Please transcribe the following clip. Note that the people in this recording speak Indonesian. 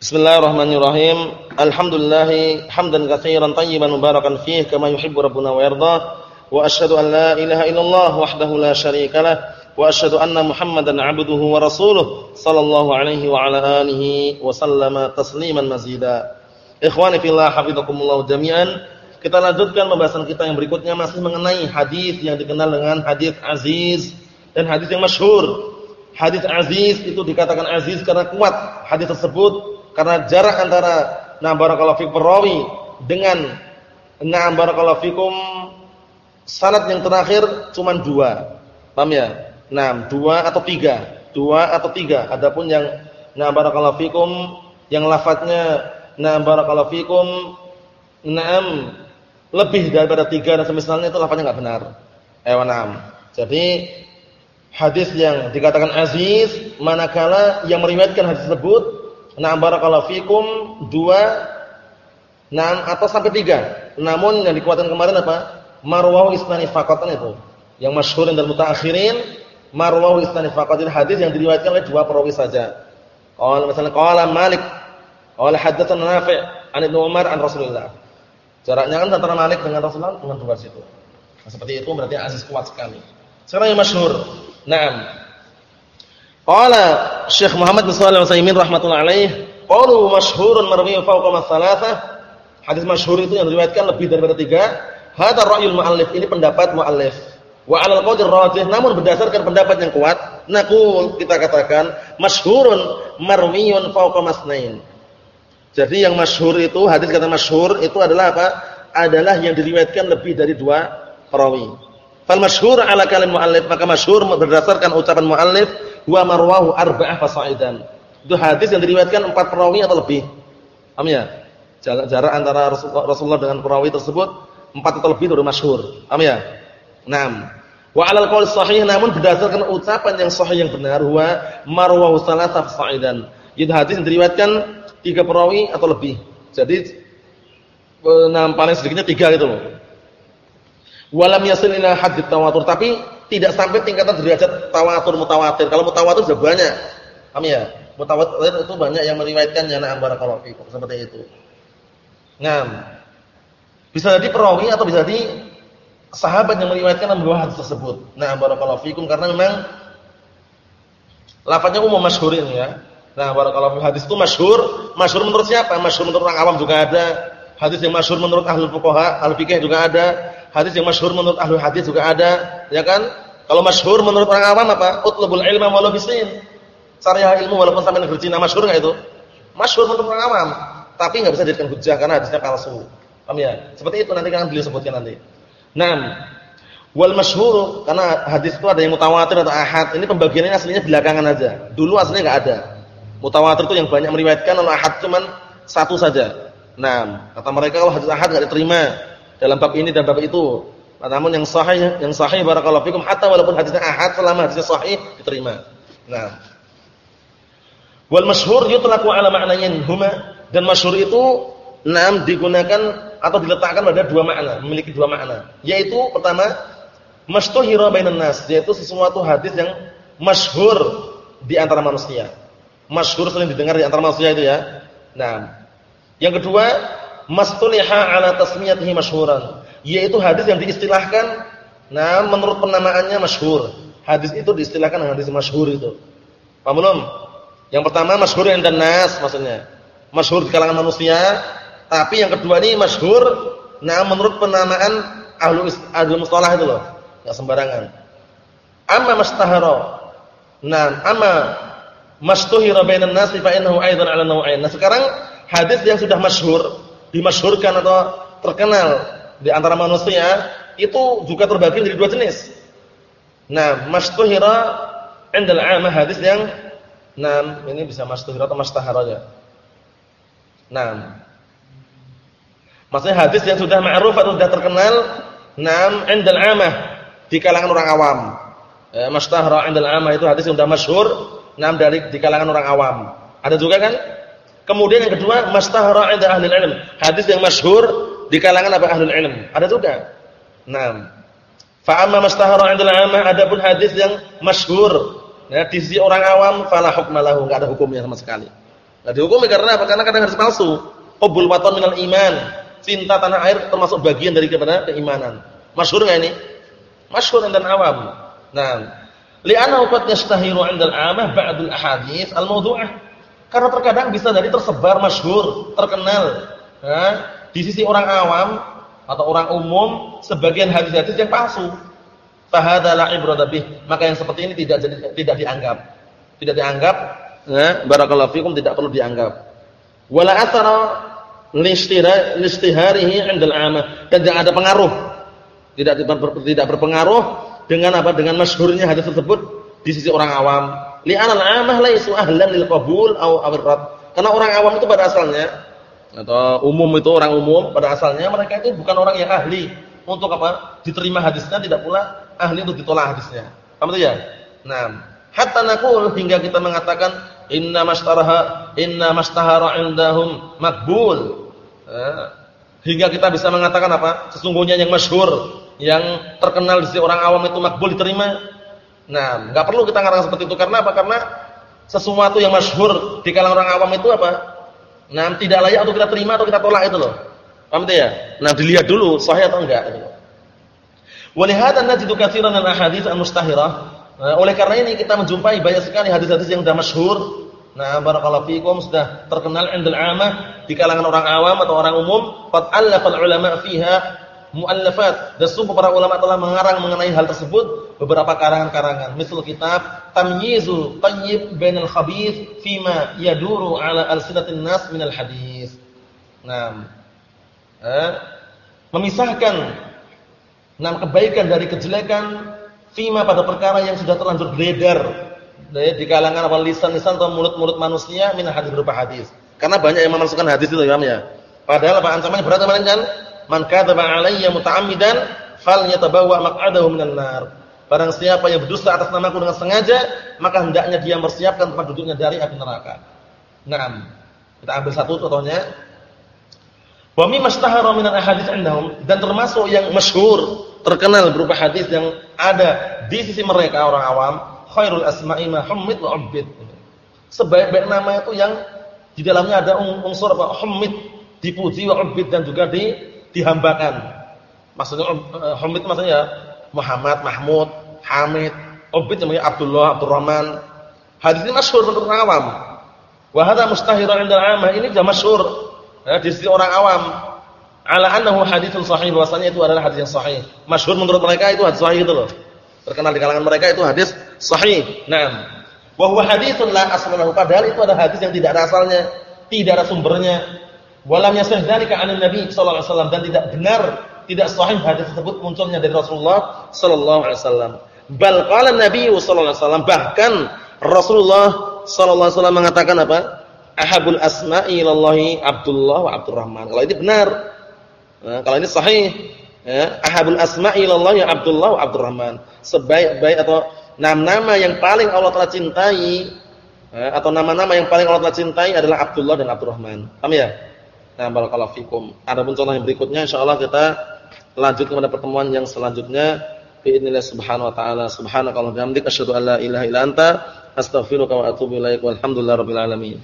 Bismillahirrahmanirrahim. Alhamdulillah hamdan katsiran tayyiban mubarakan fihi kama yuhibbu rabbuna wa yarda. Wa asyhadu an la ilaha illallah wahdahu la syarikalah wa asyhadu anna Muhammadan 'abduhu wa rasuluh sallallahu alaihi wa ala alihi wa sallama tasliman mazida. Ikhwani fillah hafizakumullah jami'an. Kita lanjutkan pembahasan kita yang berikutnya masih mengenai hadis yang dikenal dengan hadis aziz dan hadis yang masyhur. Hadis aziz itu dikatakan aziz karena kuat hadis tersebut karena jarak antara na barakallahu fikum perawi dengan na barakallahu fikum sanad yang terakhir cuma dua. Paham ya? Nah, dua atau tiga. Dua atau tiga. Adapun yang na barakallahu fikum yang lafadznya na barakallahu fikum naam lebih daripada tiga dan semisalnya itu lafadznya enggak benar. Eh, naam. Jadi hadis yang dikatakan aziz manakala yang meriwayatkan hadis tersebut Nah barakallahu fikum dua enam atau sampai tiga. Namun yang dikuatkan kemarin apa? Marwahu isnani faqatan itu. Yang masyhur dan mutaakhirin marwahu isnani faqatin hadis yang diriwayatkan oleh dua perawi saja. Qala misalnya qala Malik qala haddatsana Nafi' an Ibnu Umar an Rasulullah. Jaraknya kan antara Malik dengan Rasulullah dengan dua situ. Nah, seperti itu berarti aziz kuat sekali. Sekarang yang masyhur. Naam. Qala Syekh Muhammad bin Shalih Al-Utsaimin rahimatullah alaih, qalu masyhurun marwiyyun fawqa masalatah. Hadis masyhur itu yang diriwayatkan lebih daripada tiga. Hadza ra'yul muallif, ini pendapat muallif. Wa 'alal qawli rajih, namun berdasarkan pendapat yang kuat, naqul kita katakan masyhurun marwiyyun fawqa masnain. Jadi yang masyhur itu, hadis kata masyhur itu adalah apa? Adalah yang diriwayatkan lebih dari dua perawi. Fal masyhur 'ala kalam muallif, maka masyhur berdasarkan ucapan muallif wa marwahu arba'ah fasaidan. Itu hadis yang diriwayatkan empat perawi atau lebih. Paham ya? Jarak antara Rasulullah dengan perawi tersebut empat atau lebih itu masyhur. Paham ya? Naam. Wa 'alal qaul sahih namun berdasarkan ucapan yang sahih yang benar huwa marwahu salasah fasaidan. Itu hadis yang diriwayatkan tiga perawi atau lebih. Jadi nah, paling sedikitnya tiga gitu loh. Walam yasil ila hadd tawatur tapi tidak sampai tingkatan derajat tawatur mutawatir. Kalau mutawatir sudah banyak. Paham ya? Mutawatir itu banyak yang meriwayatkannya na'am barakallahu seperti itu. Ngam. Bisa jadi perawi atau bisa jadi sahabat yang meriwayatkan dua hadis tersebut. Na'am barakallahu fikum karena memang lafaznya umum masyhurin ya. Nah, barakallahu hadis itu masyhur, masyhur menurut siapa? Masyhur menurut orang awam juga ada. Hadis yang masyhur menurut ahli fuqaha, ahli fikih juga ada hadis yang masyhur menurut ahli hadis juga ada, ya kan? Kalau masyhur menurut orang awam apa? Utlubul ilma walau bisin. Cari ilmu walaupun sampai negeri Cina masyhur enggak itu? Masyhur menurut orang awam, tapi enggak bisa dijadikan hujah karena hadisnya palsu. Paham ya? Seperti itu nanti kan beliau sebutkan nanti. Naam. Wal masyhur karena hadis itu ada yang mutawatir atau ahad. Ini pembagiannya aslinya belakangan aja. Dulu aslinya enggak ada. Mutawatir itu yang banyak meriwayatkan kalau ahad cuman satu saja. Naam. Kata mereka kalau hadis ahad enggak diterima dalam bab ini dan bab itu. Namun yang sahih yang sahih barakallahu fikum hatta walaupun hadisnya ahad selama hadisnya sahih diterima. Nah. Wal masyhur yutlaqu ala ma'nayn huma dan masyhur itu enam digunakan atau diletakkan pada dua makna, memiliki dua makna. Yaitu pertama mastuhira bainan nas, yaitu sesuatu hadis yang masyhur di antara manusia. Masyhur sering didengar di antara manusia itu ya. Nah. Yang kedua mastuliha ala tasmiyatihi masyhuran, yaitu hadis yang diistilahkan nah menurut penamaannya masyhur. Hadis itu diistilahkan hadis masyhur itu. Paham belum? Yang pertama masyhur dan nas maksudnya. Masyhur di kalangan manusia, tapi yang kedua ini masyhur nah menurut penamaan ahlu ahlu mustalah itu loh. Enggak sembarangan. Amma mastahara. Nah, amma mastuhira bainan nas fa innahu aidan ala naw'ain. Nah, sekarang hadis yang sudah masyhur dimasyhurkan atau terkenal di antara manusia itu juga terbagi menjadi dua jenis. Nah, mastuhira indal 'amah hadis yang nah ini bisa mastuhira atau mastahara ya. Nah. Maksudnya hadis yang sudah ma'ruf atau sudah terkenal nam indal 'amah di kalangan orang awam. Eh, mastahara indal 'amah itu hadis yang sudah masyhur nam dari di kalangan orang awam. Ada juga kan? Kemudian yang kedua, mastahara 'inda ahli ilm. Hadis yang masyhur di kalangan apa ahli ilm. Ada juga. Naam. Fa amma mastahara 'inda al-'amah adapun hadis yang masyhur ya di sisi orang awam fala hukma lahu, enggak ada hukumnya sama sekali. Nah, dihukumi karena apa? Karena kadang hadis palsu. Hubbul watan minal iman. Cinta tanah air termasuk bagian dari kepada keimanan. Masyhur enggak ini? Masyhur dan awam. Nah, li'annahu qad yastahiru 'inda al-'amah ba'd al-ahadits al-mawdu'ah. Karena terkadang bisa dari tersebar masyhur, terkenal, ya, di sisi orang awam atau orang umum sebagian hadis-hadis yang palsu. Fahadha la ibrata bih. Maka yang seperti ini tidak tidak dianggap. Tidak dianggap, ya, barakallahu fikum tidak perlu dianggap. Wala athara listiharihi 'inda al-'amah dan tidak ada pengaruh. Tidak tidak berpengaruh dengan apa? Dengan masyhurnya hadis tersebut di sisi orang awam. Li'anal 'amah laisu ahlan lil qabul aw awrat. Karena orang awam itu pada asalnya atau umum itu orang umum pada asalnya mereka itu bukan orang yang ahli untuk apa? diterima hadisnya tidak pula ahli untuk ditolak hadisnya. Paham itu ya? Nah, hatta naqul hingga kita mengatakan inna mashtaraha inna mashtahara indahum makbul. Eh, hingga kita bisa mengatakan apa? Sesungguhnya yang masyhur, yang terkenal di orang awam itu makbul diterima. Nah, enggak perlu kita ngarang seperti itu karena apa? Karena sesuatu yang masyhur di kalangan orang awam itu apa? Nah, tidak layak untuk kita terima atau kita tolak itu loh. Paham tidak ya? Nah, dilihat dulu sahih atau enggak gitu. Walihada najidu katsiran min ahadits al-mustahirah. Nah, oleh karena ini kita menjumpai banyak sekali hadis-hadis yang sudah masyhur. Nah, barakallahu fikum sudah terkenal indal amah di kalangan orang awam atau orang umum, qad allafa ulama fiha muallafat. Dan sungguh para ulama telah mengarang mengenai hal tersebut beberapa karangan-karangan. Misal kitab Tamyizul Tayyib bainal Khabith fima yaduru ala alsinatin nas minal hadis. Nah, eh, memisahkan enam kebaikan dari kejelekan fima pada perkara yang sudah terlanjur beredar di kalangan apa lisan-lisan atau mulut-mulut manusia min hadis berupa hadis. Karena banyak yang memasukkan hadis itu ya. Padahal apa ancamannya berat kemarin kan? Man kadzaba alayya muta'ammidan falyatabawwa maq'adahu minan nar. Barang siapa yang berdusta atas namaku dengan sengaja, maka hendaknya dia mempersiapkan tempat duduknya dari api neraka. Naam. Kita ambil satu contohnya. Wa mimma ishtahara min al-ahadits indahum dan termasuk yang masyhur, terkenal berupa hadis yang ada di sisi mereka orang awam, khairul asma'i ma hummid wa. Sebaik-baik nama itu yang di dalamnya ada unsur apa? Hummid, dipuji wa dan juga di dihambakan. Maksudnya Hamid maksudnya Muhammad, Mahmud, Hamid, Ubid namanya Abdullah, Abdurrahman. Hadis ini masyhur untuk orang awam. Wa hadza mustahirun 'inda. Ini sudah masyhur ya, di sisi orang awam. Ala annahu haditsun sahih bahwasanya itu adalah hadis yang sahih. Masyhur menurut mereka itu hadis sahih itu loh. Terkenal di kalangan mereka itu hadis sahih. Naam. Wa huwa haditsun la asla. Padahal itu adalah hadis yang tidak ada asalnya, tidak ada sumbernya. Walam yasih dzalika 'an Nabi sallallahu alaihi wasallam dan tidak benar, tidak sahih hadis tersebut munculnya dari Rasulullah sallallahu alaihi wasallam. Bal Nabi sallallahu alaihi wasallam bahkan Rasulullah sallallahu alaihi wasallam mengatakan apa? Ahabul asma'i ilallahi Abdullah wa Abdurrahman. Kalau ini benar. Nah, kalau ini sahih, ya, ahabul asma'i ilallahi Abdullah wa Abdurrahman. Sebaik-baik atau nama-nama yang paling Allah telah cintai ya, atau nama-nama yang paling Allah telah cintai adalah Abdullah dan Abdurrahman. Paham ya? Nah, barakallahu fikum. Adapun contoh yang berikutnya insyaallah kita lanjut kepada pertemuan yang selanjutnya. Biidznillah subhanahu wa ta'ala. Subhanakallahumma wa bihamdika asyhadu an la ilaha illa anta astaghfiruka wa atubu ilaik. Walhamdulillahirabbil alamin.